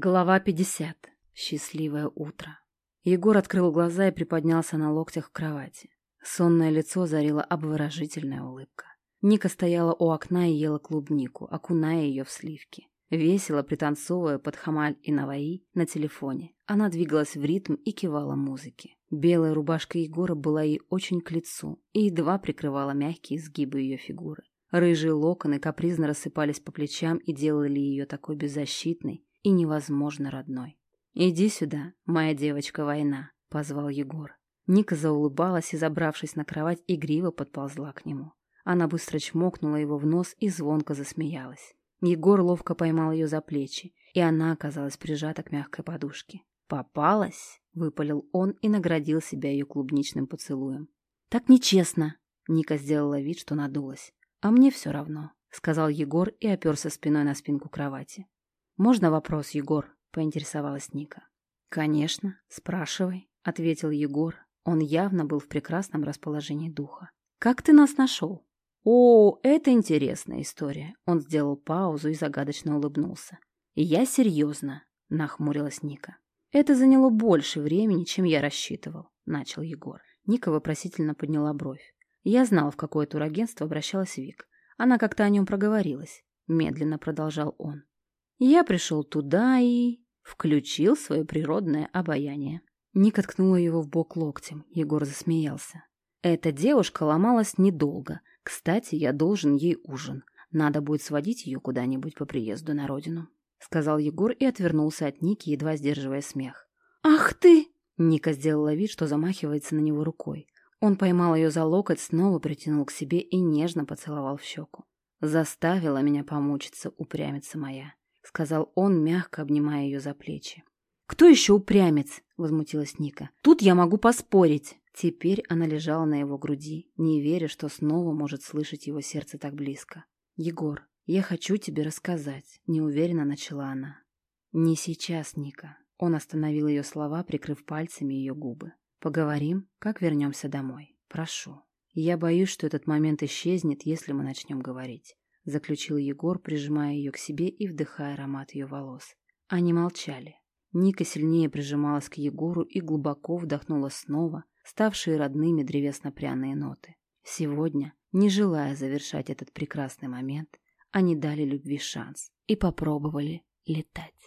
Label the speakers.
Speaker 1: Глава 50. Счастливое утро. Егор открыл глаза и приподнялся на локтях в кровати. Сонное лицо зарила обворожительная улыбка. Ника стояла у окна и ела клубнику, окуная ее в сливки. Весело пританцовывая под хамаль и наваи на телефоне, она двигалась в ритм и кивала музыке. Белая рубашка Егора была ей очень к лицу и едва прикрывала мягкие изгибы ее фигуры. Рыжие локоны капризно рассыпались по плечам и делали ее такой беззащитной, и невозможно родной. «Иди сюда, моя девочка-война», — позвал Егор. Ника заулыбалась и, забравшись на кровать, игриво подползла к нему. Она быстро чмокнула его в нос и звонко засмеялась. Егор ловко поймал ее за плечи, и она оказалась прижата к мягкой подушке. «Попалась?» — выпалил он и наградил себя ее клубничным поцелуем. «Так нечестно!» — Ника сделала вид, что надулась. «А мне все равно», — сказал Егор и оперся спиной на спинку кровати. «Можно вопрос, Егор?» — поинтересовалась Ника. «Конечно, спрашивай», — ответил Егор. Он явно был в прекрасном расположении духа. «Как ты нас нашел?» «О, это интересная история». Он сделал паузу и загадочно улыбнулся. «Я серьезно», — нахмурилась Ника. «Это заняло больше времени, чем я рассчитывал», — начал Егор. Ника вопросительно подняла бровь. Я знал, в какое турагентство обращалась Вик. Она как-то о нем проговорилась. Медленно продолжал он. Я пришел туда и... включил свое природное обаяние. Ника ткнула его в бок локтем. Егор засмеялся. Эта девушка ломалась недолго. Кстати, я должен ей ужин. Надо будет сводить ее куда-нибудь по приезду на родину. Сказал Егор и отвернулся от Ники, едва сдерживая смех. «Ах ты!» Ника сделала вид, что замахивается на него рукой. Он поймал ее за локоть, снова притянул к себе и нежно поцеловал в щеку. Заставила меня помучиться, упрямиться моя сказал он, мягко обнимая ее за плечи. «Кто еще упрямец?» — возмутилась Ника. «Тут я могу поспорить». Теперь она лежала на его груди, не веря, что снова может слышать его сердце так близко. «Егор, я хочу тебе рассказать», — неуверенно начала она. «Не сейчас, Ника». Он остановил ее слова, прикрыв пальцами ее губы. «Поговорим, как вернемся домой. Прошу. Я боюсь, что этот момент исчезнет, если мы начнем говорить заключил Егор, прижимая ее к себе и вдыхая аромат ее волос. Они молчали. Ника сильнее прижималась к Егору и глубоко вдохнула снова ставшие родными древесно-пряные ноты. Сегодня, не желая завершать этот прекрасный момент, они дали любви шанс и попробовали летать.